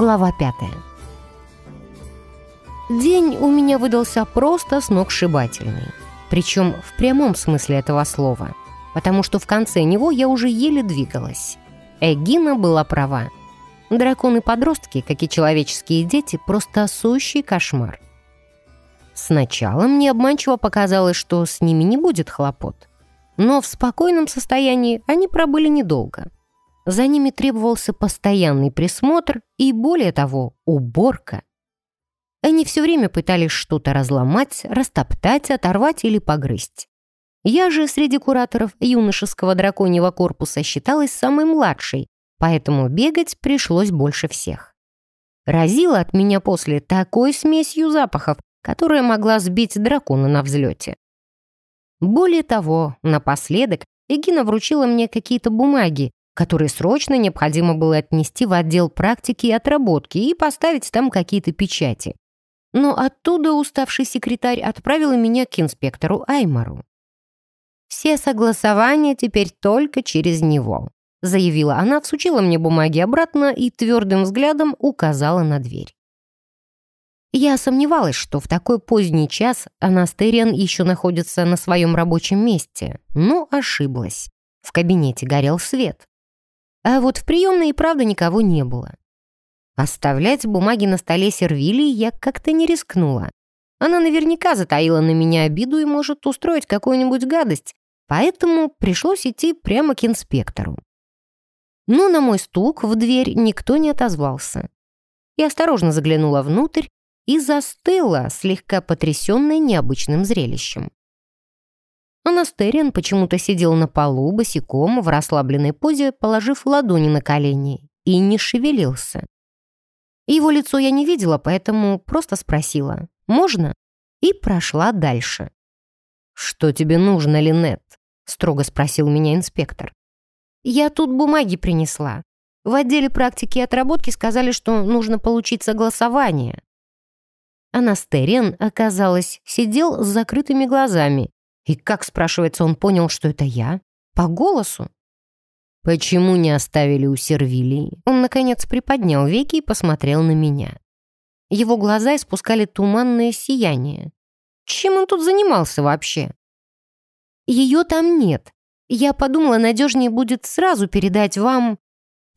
Глава пятая. День у меня выдался просто сногсшибательный. Причем в прямом смысле этого слова. Потому что в конце него я уже еле двигалась. Эгина была права. Драконы-подростки, как и человеческие дети, просто сущий кошмар. Сначала мне обманчиво показалось, что с ними не будет хлопот. Но в спокойном состоянии они пробыли недолго. За ними требовался постоянный присмотр и, более того, уборка. Они все время пытались что-то разломать, растоптать, оторвать или погрызть. Я же среди кураторов юношеского драконьего корпуса считалась самой младшей, поэтому бегать пришлось больше всех. Разило от меня после такой смесью запахов, которая могла сбить дракона на взлете. Более того, напоследок Эгина вручила мне какие-то бумаги, которые срочно необходимо было отнести в отдел практики и отработки и поставить там какие-то печати. Но оттуда уставший секретарь отправил меня к инспектору Аймару. «Все согласования теперь только через него», заявила она, всучила мне бумаги обратно и твердым взглядом указала на дверь. Я сомневалась, что в такой поздний час Анастериан еще находится на своем рабочем месте, но ошиблась. В кабинете горел свет. А вот в приемной и правда никого не было. Оставлять бумаги на столе Сервилии я как-то не рискнула. Она наверняка затаила на меня обиду и может устроить какую-нибудь гадость, поэтому пришлось идти прямо к инспектору. Но на мой стук в дверь никто не отозвался. Я осторожно заглянула внутрь и застыла, слегка потрясенная необычным зрелищем. Анастериан почему-то сидел на полу, босиком, в расслабленной позе, положив ладони на колени, и не шевелился. Его лицо я не видела, поэтому просто спросила «Можно?» и прошла дальше. «Что тебе нужно, Линет?» — строго спросил меня инспектор. «Я тут бумаги принесла. В отделе практики и отработки сказали, что нужно получить согласование». Анастериан, оказалось, сидел с закрытыми глазами. И как, спрашивается, он понял, что это я? По голосу? Почему не оставили у Сервилии? Он, наконец, приподнял веки и посмотрел на меня. Его глаза испускали туманное сияние. Чем он тут занимался вообще? Ее там нет. Я подумала, надежнее будет сразу передать вам...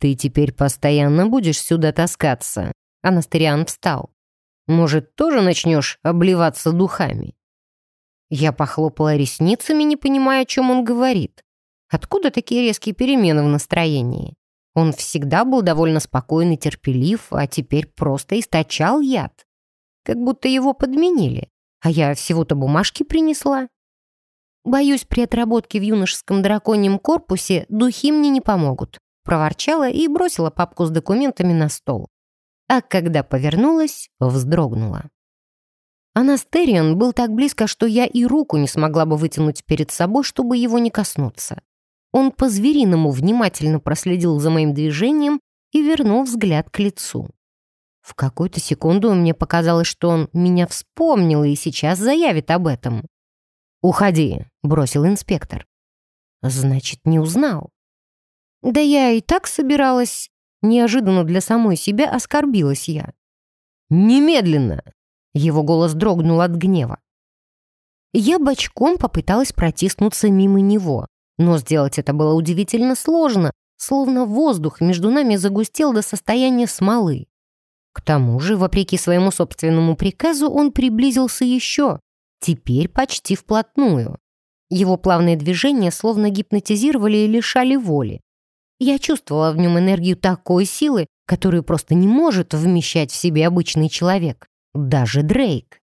Ты теперь постоянно будешь сюда таскаться. Анастериан встал. Может, тоже начнешь обливаться духами?» Я похлопала ресницами, не понимая, о чем он говорит. Откуда такие резкие перемены в настроении? Он всегда был довольно спокойный, терпелив, а теперь просто источал яд. Как будто его подменили. А я всего-то бумажки принесла. Боюсь, при отработке в юношеском драконьем корпусе духи мне не помогут. Проворчала и бросила папку с документами на стол а когда повернулась, вздрогнула. Анастериан был так близко, что я и руку не смогла бы вытянуть перед собой, чтобы его не коснуться. Он по-звериному внимательно проследил за моим движением и вернул взгляд к лицу. В какую-то секунду мне показалось, что он меня вспомнил и сейчас заявит об этом. «Уходи», — бросил инспектор. «Значит, не узнал». «Да я и так собиралась...» Неожиданно для самой себя оскорбилась я. «Немедленно!» Его голос дрогнул от гнева. Я бочком попыталась протиснуться мимо него, но сделать это было удивительно сложно, словно воздух между нами загустел до состояния смолы. К тому же, вопреки своему собственному приказу, он приблизился еще, теперь почти вплотную. Его плавные движения словно гипнотизировали и лишали воли. Я чувствовала в нем энергию такой силы, которую просто не может вмещать в себе обычный человек, даже Дрейк.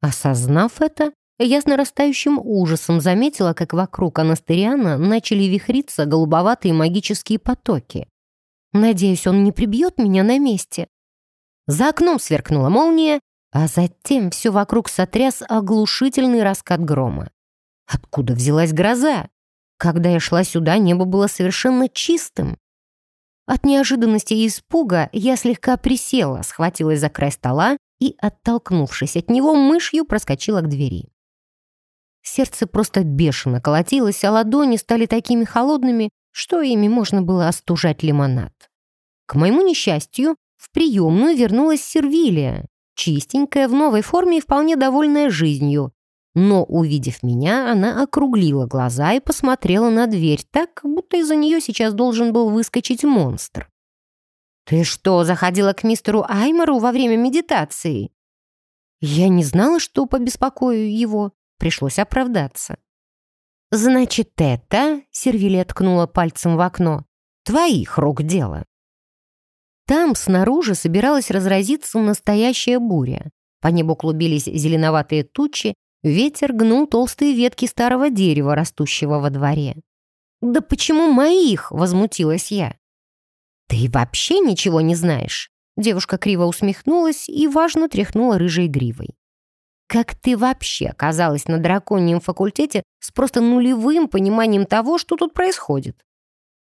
Осознав это, я с нарастающим ужасом заметила, как вокруг Анастериана начали вихриться голубоватые магические потоки. Надеюсь, он не прибьет меня на месте. За окном сверкнула молния, а затем все вокруг сотряс оглушительный раскат грома. Откуда взялась гроза? Когда я шла сюда, небо было совершенно чистым. От неожиданности и испуга я слегка присела, схватилась за край стола и, оттолкнувшись от него, мышью проскочила к двери. Сердце просто бешено колотилось, а ладони стали такими холодными, что ими можно было остужать лимонад. К моему несчастью, в приемную вернулась Сервилия, чистенькая, в новой форме и вполне довольная жизнью. Но, увидев меня, она округлила глаза и посмотрела на дверь так, будто из-за нее сейчас должен был выскочить монстр. «Ты что, заходила к мистеру Аймору во время медитации?» Я не знала, что побеспокою его. Пришлось оправдаться. «Значит, это...» — Сервилия ткнула пальцем в окно. «Твоих рук дело». Там, снаружи, собиралась разразиться настоящая буря. По небу клубились зеленоватые тучи, ветер гнул толстые ветки старого дерева, растущего во дворе. «Да почему моих?» — возмутилась я. «Ты вообще ничего не знаешь?» Девушка криво усмехнулась и важно тряхнула рыжей гривой. «Как ты вообще оказалась на драконьем факультете с просто нулевым пониманием того, что тут происходит?»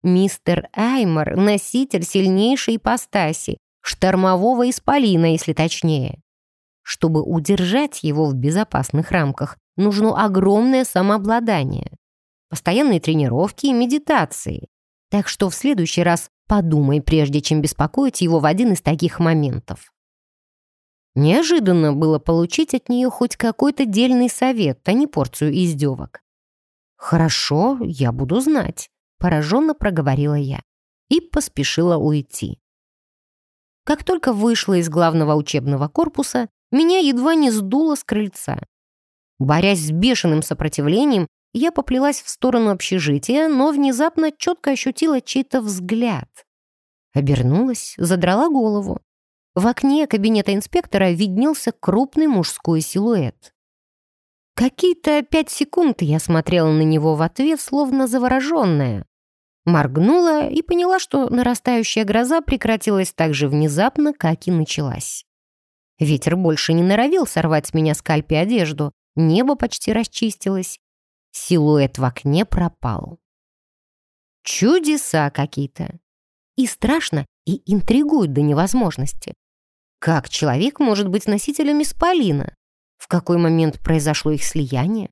Мистер Аймор — носитель сильнейшей ипостаси, штормового исполина, если точнее. Чтобы удержать его в безопасных рамках, нужно огромное самообладание, постоянные тренировки и медитации. Так что в следующий раз подумай, прежде чем беспокоить его в один из таких моментов. Неожиданно было получить от нее хоть какой-то дельный совет, а не порцию издевок. «Хорошо, я буду знать», пораженно проговорила я и поспешила уйти. Как только вышла из главного учебного корпуса, меня едва не сдуло с крыльца. Борясь с бешеным сопротивлением, я поплелась в сторону общежития, но внезапно четко ощутила чей-то взгляд. Обернулась, задрала голову. В окне кабинета инспектора виднелся крупный мужской силуэт. Какие-то пять секунд я смотрела на него в ответ, словно завороженная. Моргнула и поняла, что нарастающая гроза прекратилась так же внезапно, как и началась. Ветер больше не норовил сорвать с меня скальпи одежду, небо почти расчистилось. Силуэт в окне пропал. Чудеса какие-то. И страшно, и интригует до невозможности. Как человек может быть носителем исполина? В какой момент произошло их слияние?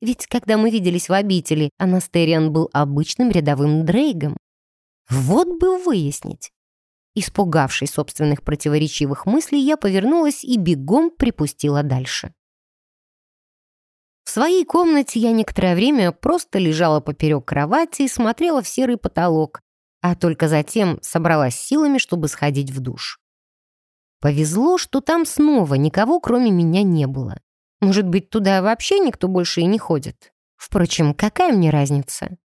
Ведь когда мы виделись в обители, Анастериан был обычным рядовым дрейгом. Вот бы выяснить. Испугавшись собственных противоречивых мыслей, я повернулась и бегом припустила дальше. В своей комнате я некоторое время просто лежала поперек кровати и смотрела в серый потолок, а только затем собралась силами, чтобы сходить в душ. Повезло, что там снова никого, кроме меня, не было. Может быть, туда вообще никто больше и не ходит? Впрочем, какая мне разница?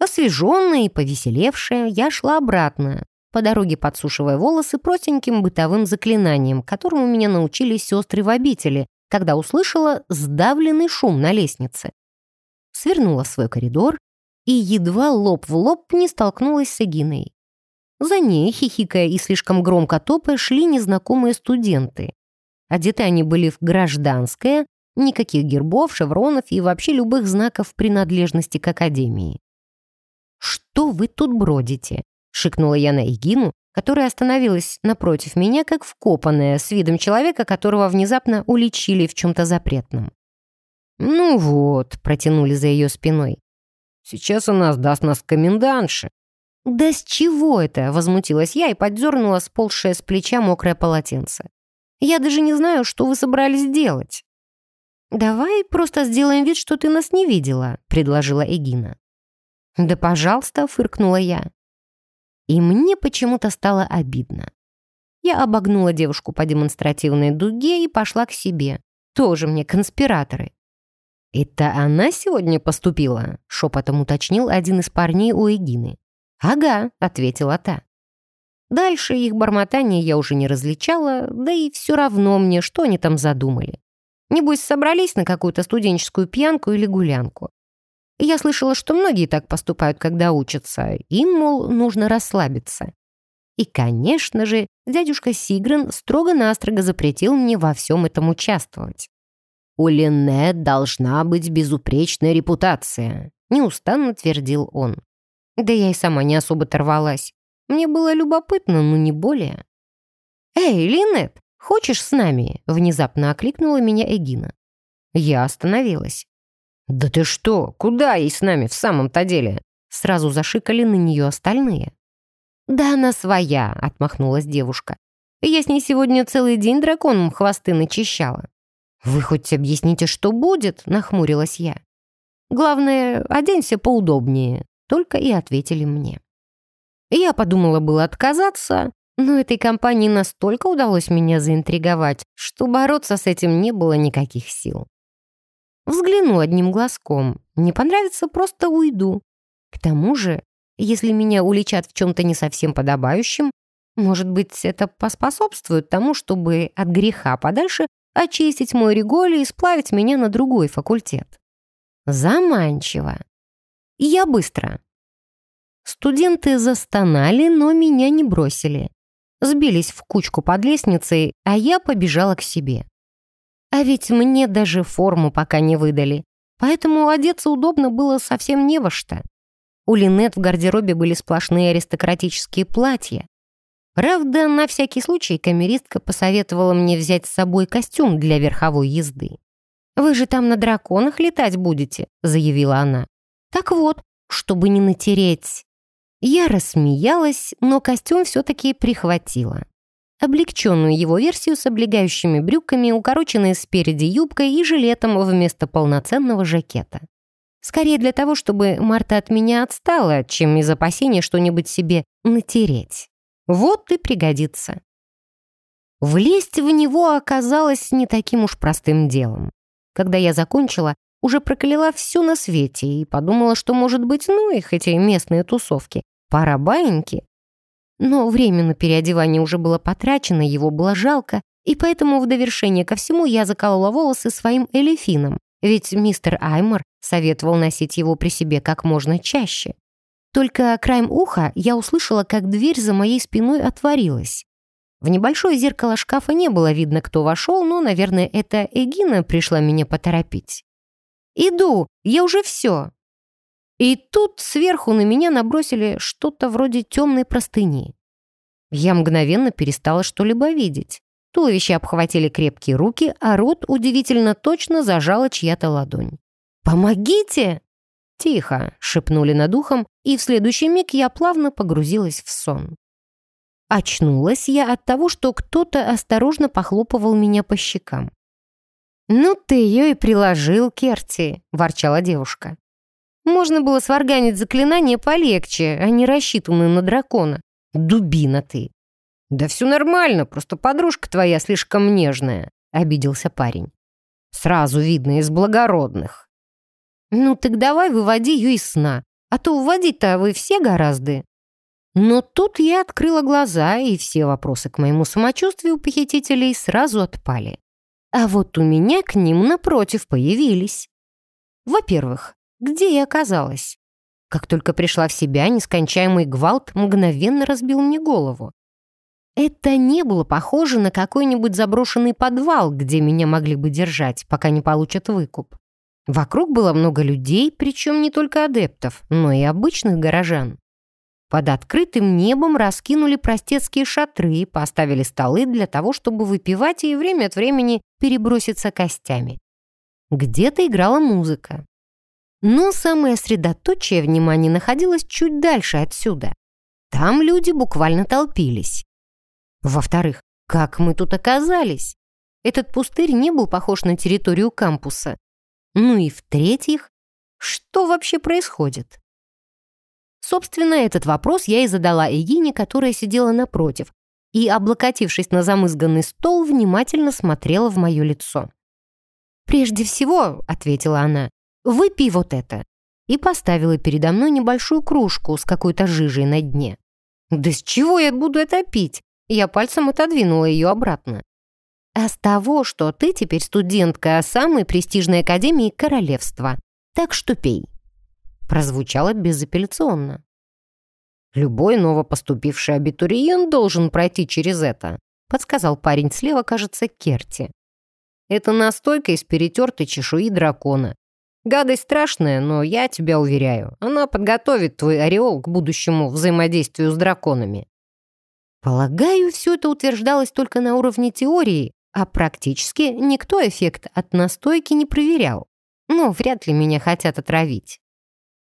Освеженная и повеселевшая, я шла обратно, по дороге подсушивая волосы простеньким бытовым заклинанием, которому меня научили сестры в обители, когда услышала сдавленный шум на лестнице. Свернула в свой коридор и едва лоб в лоб не столкнулась с Эгиной. За ней, хихикая и слишком громко топая, шли незнакомые студенты. Одеты они были в гражданское, никаких гербов, шевронов и вообще любых знаков принадлежности к академии. «Что вы тут бродите?» — шикнула я на Эгину, которая остановилась напротив меня, как вкопанная, с видом человека, которого внезапно уличили в чем-то запретном. «Ну вот», — протянули за ее спиной. «Сейчас она сдаст нас комендантше». «Да с чего это?» — возмутилась я и поддернула сползшее с плеча мокрое полотенце. Я даже не знаю, что вы собрались делать». «Давай просто сделаем вид, что ты нас не видела», — предложила Эгина. «Да пожалуйста», — фыркнула я. И мне почему-то стало обидно. Я обогнула девушку по демонстративной дуге и пошла к себе. Тоже мне конспираторы. «Это она сегодня поступила?» — шепотом уточнил один из парней у Эгины. «Ага», — ответила та. Дальше их бормотание я уже не различала, да и все равно мне, что они там задумали. Небось, собрались на какую-то студенческую пьянку или гулянку. Я слышала, что многие так поступают, когда учатся. Им, мол, нужно расслабиться. И, конечно же, дядюшка Сигрен строго-настрого запретил мне во всем этом участвовать. «У Линнет должна быть безупречная репутация», — неустанно твердил он. Да я и сама не особо торвалась. Мне было любопытно, но не более. «Эй, Линет, хочешь с нами?» — внезапно окликнула меня Эгина. Я остановилась. «Да ты что? Куда ей с нами в самом-то деле?» Сразу зашикали на нее остальные. «Да она своя», — отмахнулась девушка. «Я с ней сегодня целый день драконом хвосты начищала». «Вы хоть объясните, что будет?» — нахмурилась я. «Главное, оденься поудобнее», — только и ответили мне. Я подумала было отказаться, но этой компании настолько удалось меня заинтриговать, что бороться с этим не было никаких сил. Взгляну одним глазком. Не понравится, просто уйду. К тому же, если меня уличат в чем-то не совсем подобающем, может быть, это поспособствует тому, чтобы от греха подальше очистить мой реголь и сплавить меня на другой факультет. Заманчиво. Я быстро. Студенты застонали, но меня не бросили. Сбились в кучку под лестницей, а я побежала к себе. А ведь мне даже форму пока не выдали, поэтому одеться удобно было совсем не во что. У Линет в гардеробе были сплошные аристократические платья. Правда, на всякий случай камеристка посоветовала мне взять с собой костюм для верховой езды. «Вы же там на драконах летать будете», — заявила она. «Так вот, чтобы не натереть». Я рассмеялась, но костюм все-таки прихватила облегченную его версию с облегающими брюками, укороченной спереди юбкой и жилетом вместо полноценного жакета. Скорее для того, чтобы Марта от меня отстала, чем из опасения что-нибудь себе натереть. Вот и пригодится. Влезть в него оказалось не таким уж простым делом. Когда я закончила, уже прокляла все на свете и подумала, что, может быть, ну их эти местные тусовки, пара баиньки, но время на переодевание уже было потрачено, его было жалко, и поэтому в довершение ко всему я заколола волосы своим элефином, ведь мистер Аймор советовал носить его при себе как можно чаще. Только краем уха я услышала, как дверь за моей спиной отворилась. В небольшое зеркало шкафа не было видно, кто вошел, но, наверное, это Эгина пришла меня поторопить. «Иду, я уже все», и тут сверху на меня набросили что-то вроде темной простыни. Я мгновенно перестала что-либо видеть. Туловище обхватили крепкие руки, а рот удивительно точно зажала чья-то ладонь. «Помогите!» «Тихо!» — шепнули над ухом, и в следующий миг я плавно погрузилась в сон. Очнулась я от того, что кто-то осторожно похлопывал меня по щекам. «Ну ты ее и приложил, Керти!» — ворчала девушка. Можно было сварганить заклинание полегче, а не рассчитанное на дракона. Дубина ты. Да все нормально, просто подружка твоя слишком нежная, обиделся парень. Сразу видно из благородных. Ну так давай выводи ее из сна, а то уводить-то вы все гораздо. Но тут я открыла глаза, и все вопросы к моему самочувствию похитителей сразу отпали. А вот у меня к ним напротив появились. Во-первых, где я оказалась? Как только пришла в себя, нескончаемый гвалт мгновенно разбил мне голову. Это не было похоже на какой-нибудь заброшенный подвал, где меня могли бы держать, пока не получат выкуп. Вокруг было много людей, причем не только адептов, но и обычных горожан. Под открытым небом раскинули простецкие шатры, поставили столы для того, чтобы выпивать и время от времени переброситься костями. Где-то играла музыка. Но самое средоточие внимания находилось чуть дальше отсюда. Там люди буквально толпились. Во-вторых, как мы тут оказались? Этот пустырь не был похож на территорию кампуса. Ну и в-третьих, что вообще происходит? Собственно, этот вопрос я и задала Эгине, которая сидела напротив, и, облокотившись на замызганный стол, внимательно смотрела в мое лицо. «Прежде всего», — ответила она, Выпей вот это». И поставила передо мной небольшую кружку с какой-то жижей на дне. «Да с чего я буду это пить?» Я пальцем отодвинула ее обратно. «А с того, что ты теперь студентка самой престижной академии королевства. Так что пей». Прозвучало безапелляционно. «Любой новопоступивший абитуриент должен пройти через это», подсказал парень слева, кажется, Керти. «Это настойка из перетертой чешуи дракона. Гадость страшная, но я тебя уверяю, она подготовит твой ореол к будущему взаимодействию с драконами. Полагаю, все это утверждалось только на уровне теории, а практически никто эффект от настойки не проверял. Но вряд ли меня хотят отравить.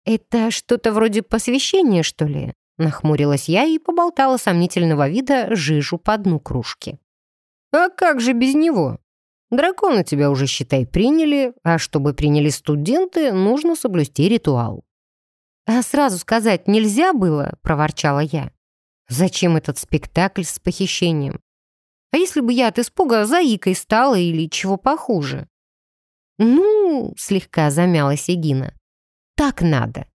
Это что-то вроде посвящения, что ли? Нахмурилась я и поболтала сомнительного вида жижу по дну кружки. «А как же без него? Драконы тебя уже, считай, приняли, а чтобы приняли студенты, нужно соблюсти ритуал». «А сразу сказать нельзя было?» — проворчала я. «Зачем этот спектакль с похищением? А если бы я от испуга заикой стала или чего похуже?» «Ну...» — слегка замялась Эгина. «Так надо.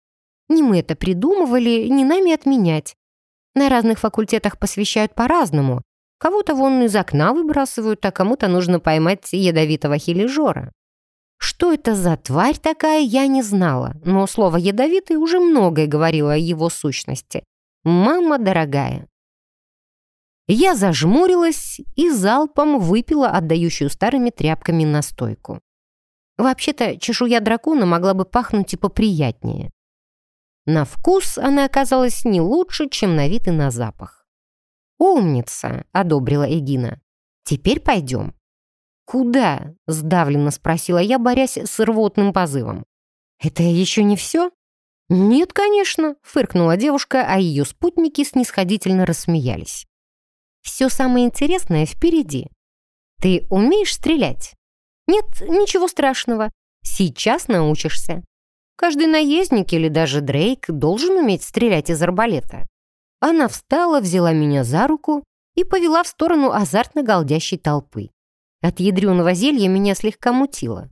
Не мы это придумывали, не нами отменять. На разных факультетах посвящают по-разному. Кого-то вон из окна выбрасывают, а кому-то нужно поймать ядовитого хилижора. Что это за тварь такая, я не знала, но слово «ядовитый» уже многое говорило о его сущности. «Мама дорогая». Я зажмурилась и залпом выпила отдающую старыми тряпками настойку. Вообще-то чешуя дракона могла бы пахнуть и поприятнее. На вкус она оказалась не лучше, чем на вид и на запах. «Умница!» — одобрила Эгина. «Теперь пойдем». «Куда?» — сдавленно спросила я, борясь с рвотным позывом. «Это еще не все?» «Нет, конечно», — фыркнула девушка, а ее спутники снисходительно рассмеялись. «Все самое интересное впереди. Ты умеешь стрелять?» «Нет, ничего страшного. Сейчас научишься. Каждый наездник или даже Дрейк должен уметь стрелять из арбалета». Она встала, взяла меня за руку и повела в сторону азартно галдящей толпы. От ядреного зелья меня слегка мутило.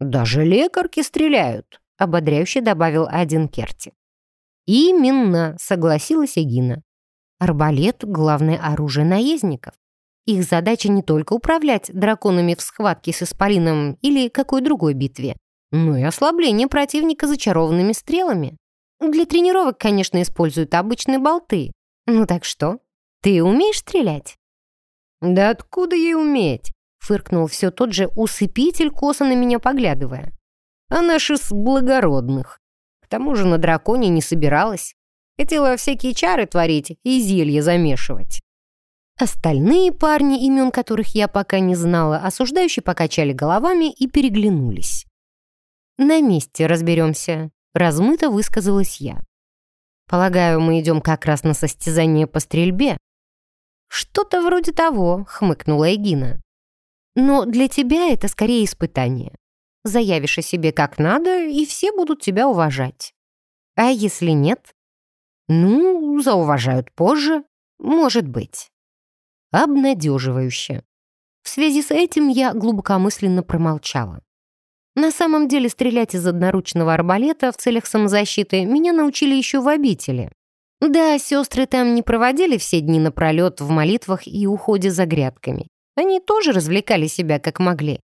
«Даже лекарки стреляют», — ободряюще добавил один Керти. «Именно», — согласилась Эгина. «Арбалет — главное оружие наездников. Их задача не только управлять драконами в схватке с Исполином или какой другой битве, но и ослабление противника зачарованными стрелами. Для тренировок, конечно, используют обычные болты. Ну так что, ты умеешь стрелять?» «Да откуда ей уметь?» — фыркнул все тот же усыпитель, косо на меня поглядывая. «Она ж из благородных. К тому же на драконе не собиралась. Хотела всякие чары творить и зелья замешивать». Остальные парни, имен которых я пока не знала, осуждающие покачали головами и переглянулись. «На месте разберемся», — размыто высказалась я. «Полагаю, мы идем как раз на состязание по стрельбе?» «Что-то вроде того», — хмыкнула Эгина. «Но для тебя это скорее испытание. Заявишь о себе как надо, и все будут тебя уважать. А если нет? Ну, зауважают позже, может быть». Обнадеживающе. В связи с этим я глубокомысленно промолчала. На самом деле стрелять из одноручного арбалета в целях самозащиты меня научили еще в обители. Да, сестры там не проводили все дни напролет в молитвах и уходе за грядками. Они тоже развлекали себя как могли.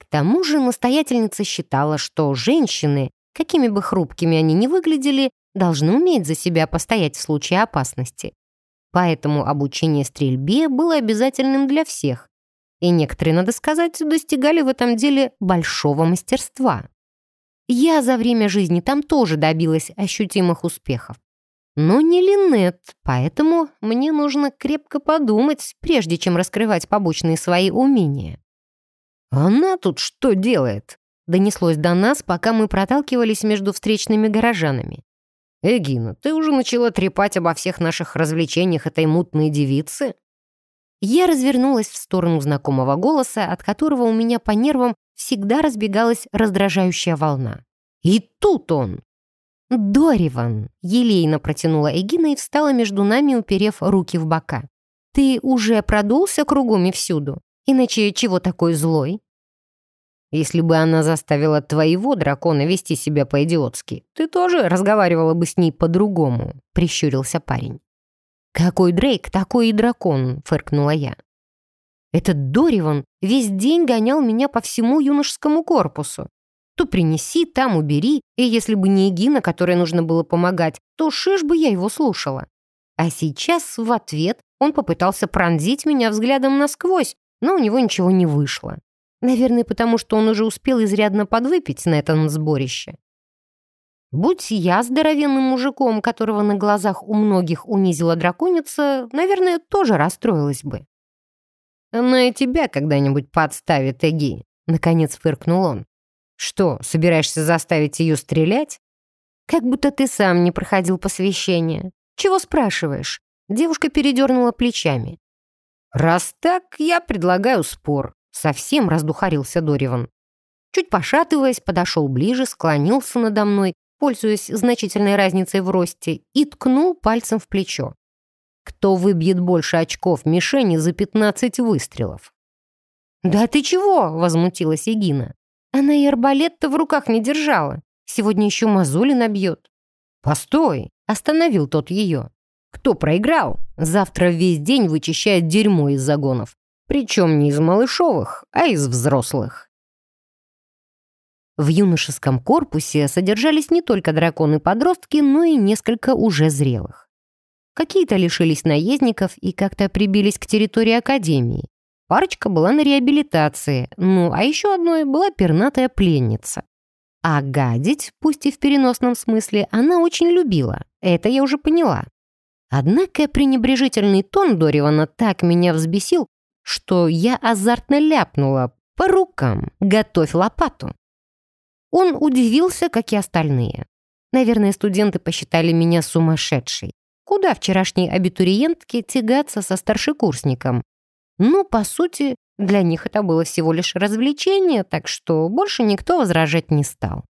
К тому же настоятельница считала, что женщины, какими бы хрупкими они ни выглядели, должны уметь за себя постоять в случае опасности. Поэтому обучение стрельбе было обязательным для всех. И некоторые, надо сказать, достигали в этом деле большого мастерства. Я за время жизни там тоже добилась ощутимых успехов. Но не Линет, поэтому мне нужно крепко подумать, прежде чем раскрывать побочные свои умения. «Она тут что делает?» Донеслось до нас, пока мы проталкивались между встречными горожанами. «Эгина, ты уже начала трепать обо всех наших развлечениях этой мутной девицы?» Я развернулась в сторону знакомого голоса, от которого у меня по нервам всегда разбегалась раздражающая волна. И тут он! «Дориван!» — елейно протянула Эгина и встала между нами, уперев руки в бока. «Ты уже продулся кругом и всюду? Иначе чего такой злой?» «Если бы она заставила твоего дракона вести себя по-идиотски, ты тоже разговаривала бы с ней по-другому», — прищурился парень. «Какой Дрейк, такой и дракон», — фыркнула я. «Этот Дориван весь день гонял меня по всему юношескому корпусу. То принеси, там убери, и если бы не Эгина, которой нужно было помогать, то шиш бы я его слушала. А сейчас в ответ он попытался пронзить меня взглядом насквозь, но у него ничего не вышло. Наверное, потому что он уже успел изрядно подвыпить на этом сборище. Будь я здоровенным мужиком, которого на глазах у многих унизила драконица, наверное, тоже расстроилась бы. «Она и тебя когда-нибудь подставит, Эги», — наконец фыркнул он. Что, собираешься заставить ее стрелять? Как будто ты сам не проходил посвящение. Чего спрашиваешь?» Девушка передернула плечами. «Раз так, я предлагаю спор», — совсем раздухарился Дориван. Чуть пошатываясь, подошел ближе, склонился надо мной, пользуясь значительной разницей в росте, и ткнул пальцем в плечо. «Кто выбьет больше очков мишени за 15 выстрелов?» «Да ты чего?» — возмутилась Егина. «Она и арбалет-то в руках не держала. Сегодня еще мозоли набьет». «Постой!» — остановил тот ее. Кто проиграл, завтра весь день вычищает дерьмо из загонов. Причем не из малышовых, а из взрослых. В юношеском корпусе содержались не только драконы-подростки, но и несколько уже зрелых. Какие-то лишились наездников и как-то прибились к территории Академии. Парочка была на реабилитации, ну а еще одной была пернатая пленница. А гадить, пусть и в переносном смысле, она очень любила. Это я уже поняла. Однако пренебрежительный тон Доривана так меня взбесил, что я азартно ляпнула по рукам «Готовь лопату». Он удивился, как и остальные. Наверное, студенты посчитали меня сумасшедшей. Куда вчерашней абитуриентке тягаться со старшекурсником? Ну, по сути, для них это было всего лишь развлечение, так что больше никто возражать не стал.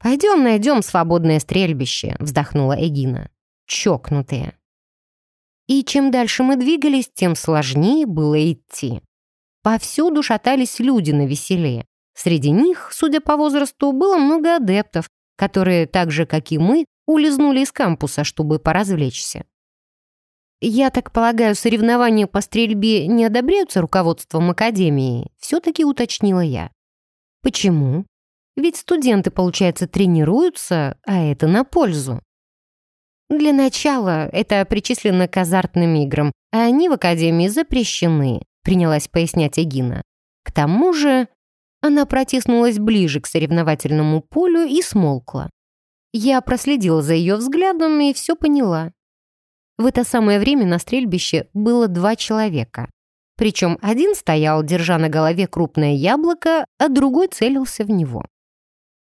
«Пойдем найдем свободное стрельбище», — вздохнула Эгина. «Чокнутые». И чем дальше мы двигались, тем сложнее было идти. Повсюду шатались люди на веселе. Среди них, судя по возрасту, было много адептов, которые, так же, как и мы, улизнули из кампуса, чтобы поразвлечься. Я так полагаю, соревнования по стрельбе не одобряются руководством Академии, все-таки уточнила я. Почему? Ведь студенты, получается, тренируются, а это на пользу. Для начала это причислено к азартным играм, а они в Академии запрещены, принялась пояснять Эгина. К тому же она протиснулась ближе к соревновательному полю и смолкла. Я проследила за ее взглядом и все поняла. В это самое время на стрельбище было два человека. Причем один стоял, держа на голове крупное яблоко, а другой целился в него.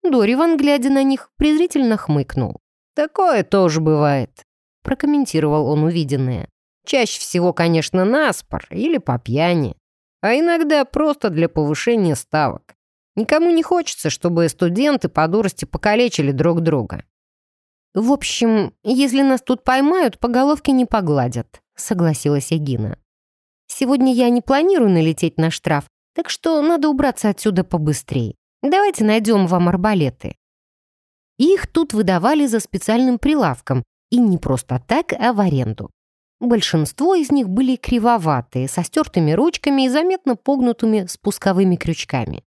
Дориван, глядя на них, презрительно хмыкнул. «Такое тоже бывает», — прокомментировал он увиденное. «Чаще всего, конечно, наспор или по пьяни, а иногда просто для повышения ставок. Никому не хочется, чтобы студенты по дурости покалечили друг друга». «В общем, если нас тут поймают, по головке не погладят», — согласилась Эгина. «Сегодня я не планирую налететь на штраф, так что надо убраться отсюда побыстрее. Давайте найдем вам арбалеты. Их тут выдавали за специальным прилавком, и не просто так, а в аренду. Большинство из них были кривоватые, со стертыми ручками и заметно погнутыми спусковыми крючками.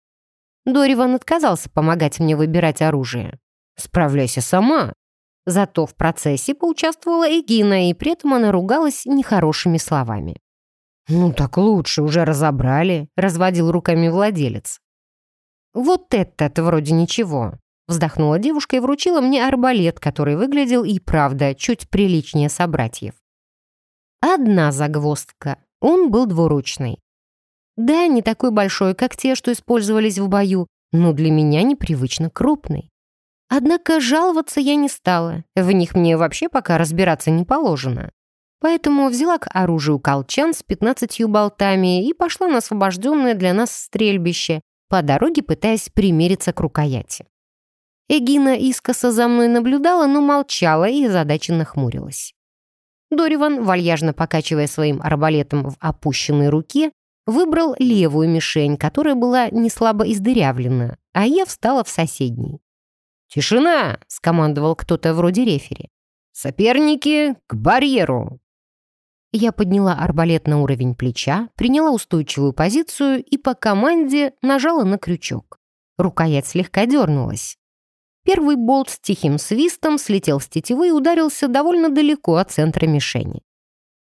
Дориван отказался помогать мне выбирать оружие. «Справляйся сама». Зато в процессе поучаствовала Эгина, и при этом она ругалась нехорошими словами. «Ну так лучше, уже разобрали», — разводил руками владелец. «Вот этот вроде ничего. Вздохнула девушка и вручила мне арбалет, который выглядел и правда чуть приличнее собратьев. Одна загвоздка. Он был двуручный. Да, не такой большой, как те, что использовались в бою, но для меня непривычно крупный. Однако жаловаться я не стала. В них мне вообще пока разбираться не положено. Поэтому взяла к оружию колчан с пятнадцатью болтами и пошла на освобожденное для нас стрельбище, по дороге пытаясь примериться к рукояти. Эгина искоса за мной наблюдала, но молчала и озадаченно хмурилась. Дориван, вальяжно покачивая своим арбалетом в опущенной руке, выбрал левую мишень, которая была не слабо издырявлена, а я встала в соседней. «Тишина!» — скомандовал кто-то вроде рефери. «Соперники к барьеру!» Я подняла арбалет на уровень плеча, приняла устойчивую позицию и по команде нажала на крючок. Рукоять слегка дернулась. Первый болт с тихим свистом слетел с тетивы и ударился довольно далеко от центра мишени.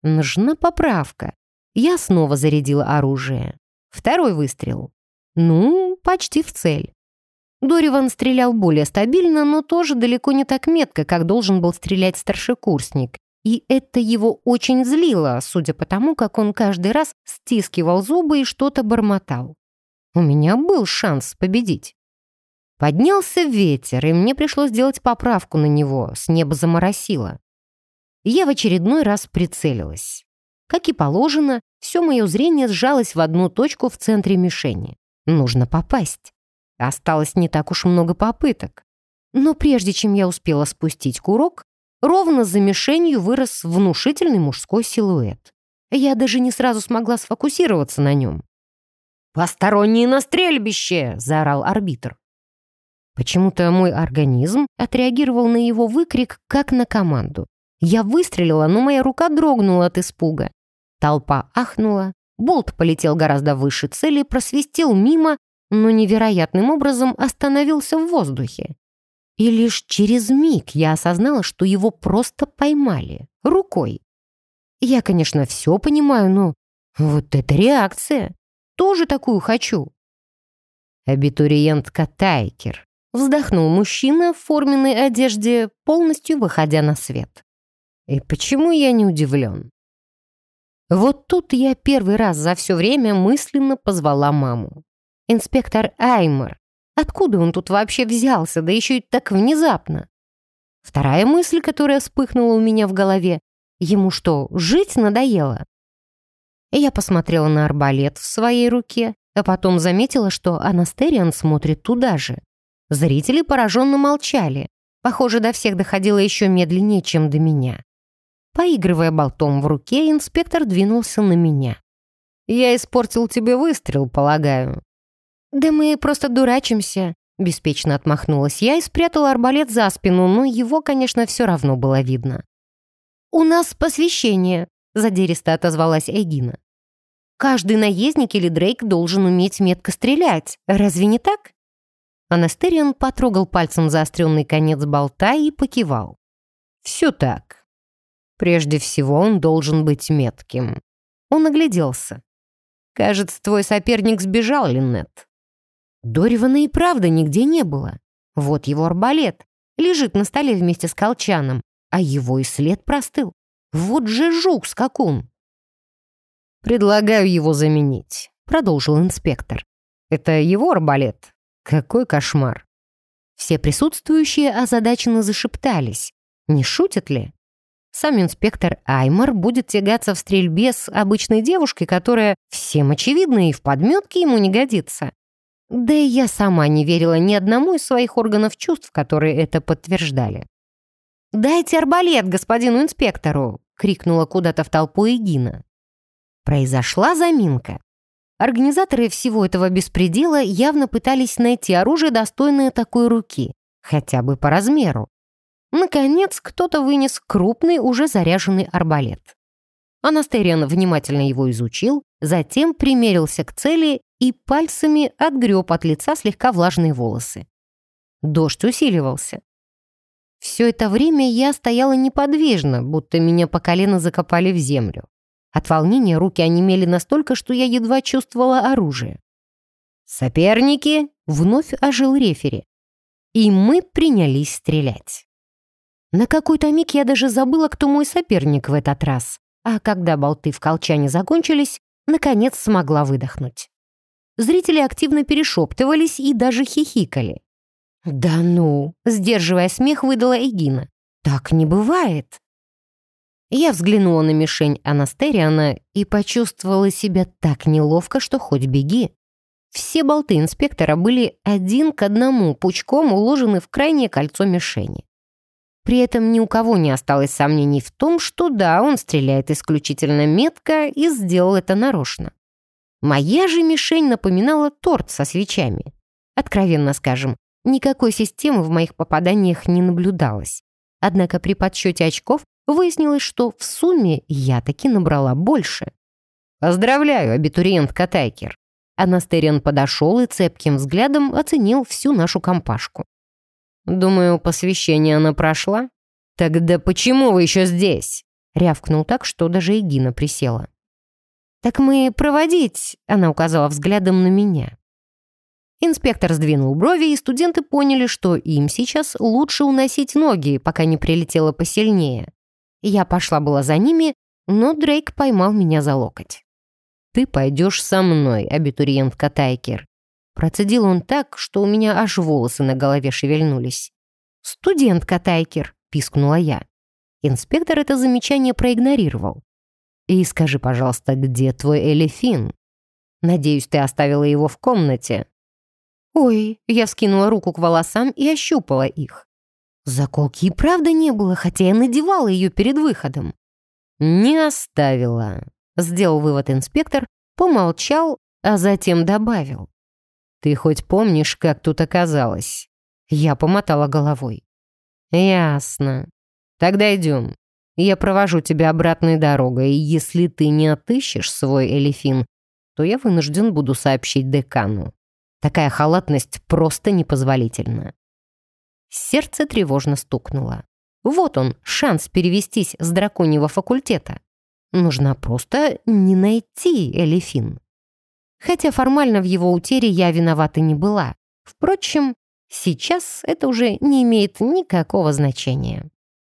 Нужна поправка. Я снова зарядила оружие. Второй выстрел. Ну, почти в цель. Дориван стрелял более стабильно, но тоже далеко не так метко, как должен был стрелять старшекурсник. И это его очень злило, судя по тому, как он каждый раз стискивал зубы и что-то бормотал. У меня был шанс победить. Поднялся ветер, и мне пришлось сделать поправку на него, с неба заморосило. Я в очередной раз прицелилась. Как и положено, все мое зрение сжалось в одну точку в центре мишени. Нужно попасть. Осталось не так уж много попыток. Но прежде чем я успела спустить курок, ровно за мишенью вырос внушительный мужской силуэт. Я даже не сразу смогла сфокусироваться на нем. «Посторонние на стрельбище!» — заорал арбитр. Почему-то мой организм отреагировал на его выкрик, как на команду. Я выстрелила, но моя рука дрогнула от испуга. Толпа ахнула, болт полетел гораздо выше цели, просвистел мимо, но невероятным образом остановился в воздухе. И лишь через миг я осознала, что его просто поймали. Рукой. Я, конечно, все понимаю, но вот эта реакция. Тоже такую хочу. Абитуриентка Тайкер. Вздохнул мужчина в форменной одежде, полностью выходя на свет. И почему я не удивлен? Вот тут я первый раз за все время мысленно позвала маму. Инспектор Аймер. Откуда он тут вообще взялся, да еще и так внезапно? Вторая мысль, которая вспыхнула у меня в голове. Ему что, жить надоело? Я посмотрела на арбалет в своей руке, а потом заметила, что Анастериан смотрит туда же. Зрители пораженно молчали. Похоже, до всех доходило еще медленнее, чем до меня. Поигрывая болтом в руке, инспектор двинулся на меня. «Я испортил тебе выстрел, полагаю». «Да мы просто дурачимся», — беспечно отмахнулась я и спрятала арбалет за спину, но его, конечно, все равно было видно. «У нас посвящение», — задиристо отозвалась Эгина. «Каждый наездник или Дрейк должен уметь метко стрелять. Разве не так?» Анастериан потрогал пальцем заостренный конец болта и покивал. «Все так. Прежде всего он должен быть метким». Он огляделся. «Кажется, твой соперник сбежал, Линнет». Доривана и правда нигде не было. Вот его арбалет. Лежит на столе вместе с колчаном, а его и след простыл. Вот же жук-скакун. «Предлагаю его заменить», — продолжил инспектор. «Это его арбалет, какой кошмар! Все присутствующие озадаченно зашептались. Не шутят ли? Сам инспектор Аймар будет тягаться в стрельбе с обычной девушкой, которая всем очевидно и в подметке ему не годится. Да и я сама не верила ни одному из своих органов чувств, которые это подтверждали. «Дайте арбалет господину инспектору!» — крикнула куда-то в толпу Эгина. Произошла заминка. Организаторы всего этого беспредела явно пытались найти оружие, достойное такой руки, хотя бы по размеру. Наконец, кто-то вынес крупный, уже заряженный арбалет. Анастериан внимательно его изучил, затем примерился к цели и пальцами отгреб от лица слегка влажные волосы. Дождь усиливался. Все это время я стояла неподвижно, будто меня по колено закопали в землю. От волнения руки онемели настолько, что я едва чувствовала оружие. «Соперники!» — вновь ожил рефери. И мы принялись стрелять. На какой-то миг я даже забыла, кто мой соперник в этот раз. А когда болты в колчане закончились, наконец смогла выдохнуть. Зрители активно перешептывались и даже хихикали. «Да ну!» — сдерживая смех, выдала Эгина. «Так не бывает!» Я взглянула на мишень Анастериана и почувствовала себя так неловко, что хоть беги. Все болты инспектора были один к одному пучком уложены в крайнее кольцо мишени. При этом ни у кого не осталось сомнений в том, что да, он стреляет исключительно метко и сделал это нарочно. Моя же мишень напоминала торт со свечами. Откровенно скажем, никакой системы в моих попаданиях не наблюдалось. Однако при подсчете очков Выяснилось, что в сумме я таки набрала больше. «Поздравляю, абитуриент Катайкер!» Анастериан подошел и цепким взглядом оценил всю нашу компашку. «Думаю, посвящение она прошла?» «Тогда почему вы еще здесь?» Рявкнул так, что даже Эгина присела. «Так мы проводить», — она указала взглядом на меня. Инспектор сдвинул брови, и студенты поняли, что им сейчас лучше уносить ноги, пока не прилетело посильнее. Я пошла была за ними, но Дрейк поймал меня за локоть. «Ты пойдешь со мной, абитуриентка Тайкер. Процедил он так, что у меня аж волосы на голове шевельнулись. «Студентка Тайкер», — пискнула я. Инспектор это замечание проигнорировал. «И скажи, пожалуйста, где твой Элефин? Надеюсь, ты оставила его в комнате». «Ой», — я скинула руку к волосам и ощупала их. Заколки и правда не было, хотя я надевала ее перед выходом. «Не оставила», — сделал вывод инспектор, помолчал, а затем добавил. «Ты хоть помнишь, как тут оказалось?» Я помотала головой. «Ясно. Тогда идем. Я провожу тебя обратной дорогой, и если ты не отыщешь свой элефин, то я вынужден буду сообщить декану. Такая халатность просто непозволительна». Сердце тревожно стукнуло. Вот он, шанс перевестись с драконьего факультета. Нужно просто не найти Элефин. Хотя формально в его утере я виновата не была. Впрочем, сейчас это уже не имеет никакого значения.